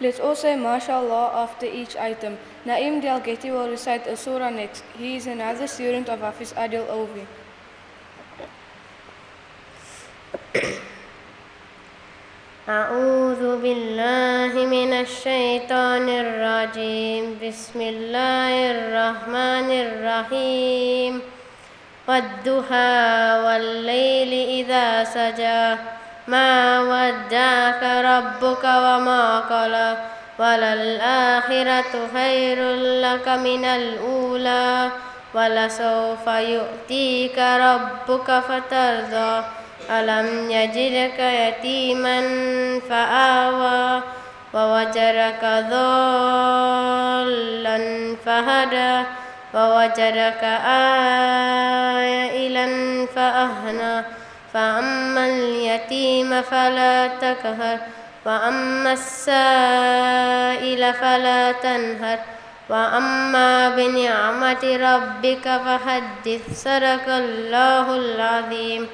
Let's all say MashaAllah after each item. Naim Delgeti will recite a surah next. He is another student of Hafiz Adil Ovi. أعوذ بالله من الشيطان الرجيم بسم الله الرحمن الرحيم والضحى والليل إذا سجى ما ودعك ربك وما قلى وللآخرة خير لك من الأولى ولسوف يؤتيك ربك فترضى ألم يجدك يتيما فآوى ووجدك ضالا فهدى ووجدك عائلا فأهنى فأما اليتيم فلا تكهر وأما السائل فلا تنهر. وأما بنعمة ربك فحدث صدق الله العظيم.